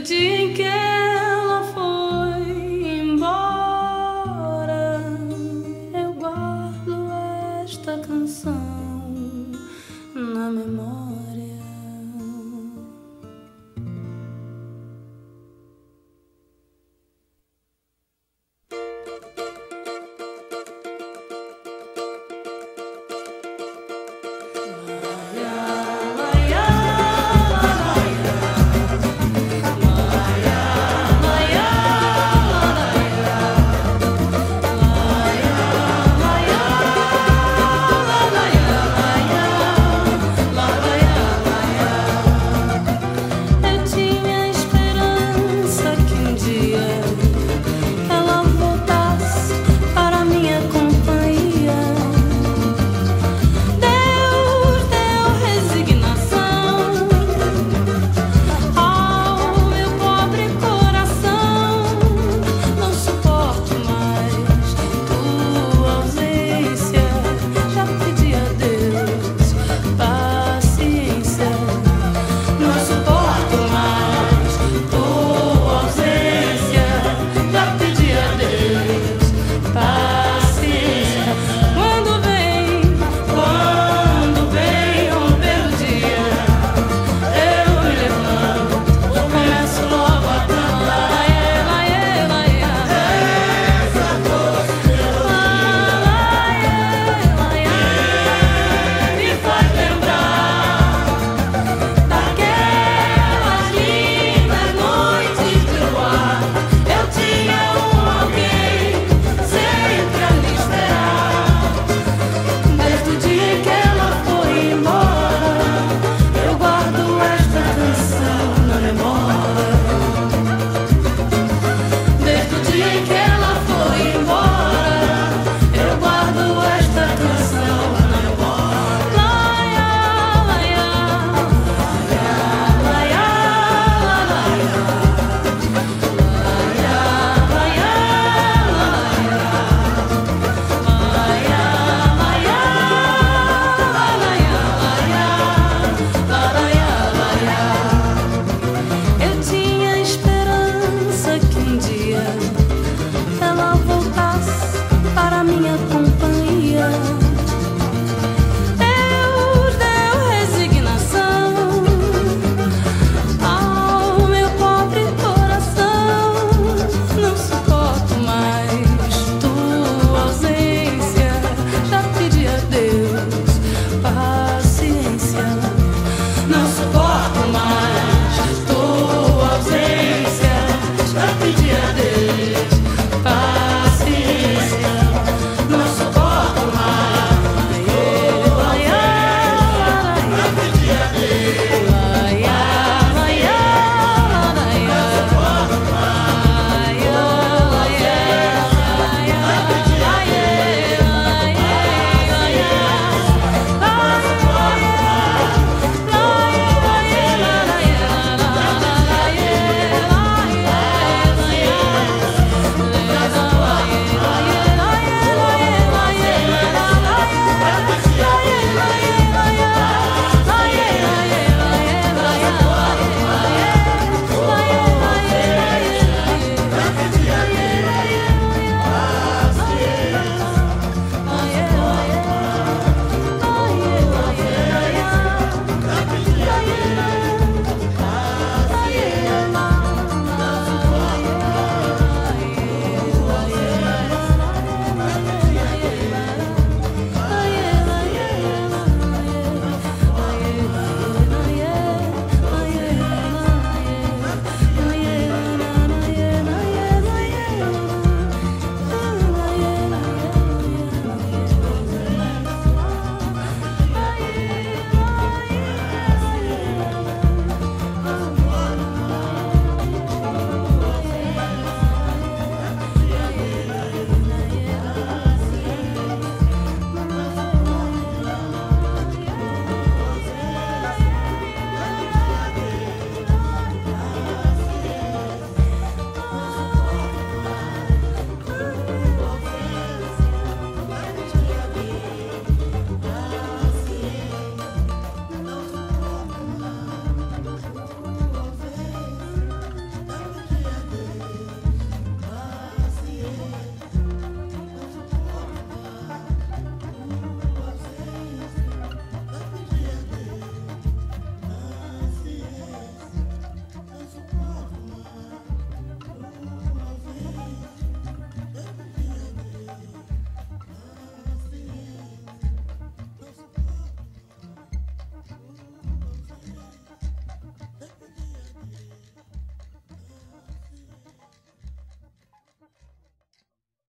do dia em que ela foi embora, eu guardo esta canção.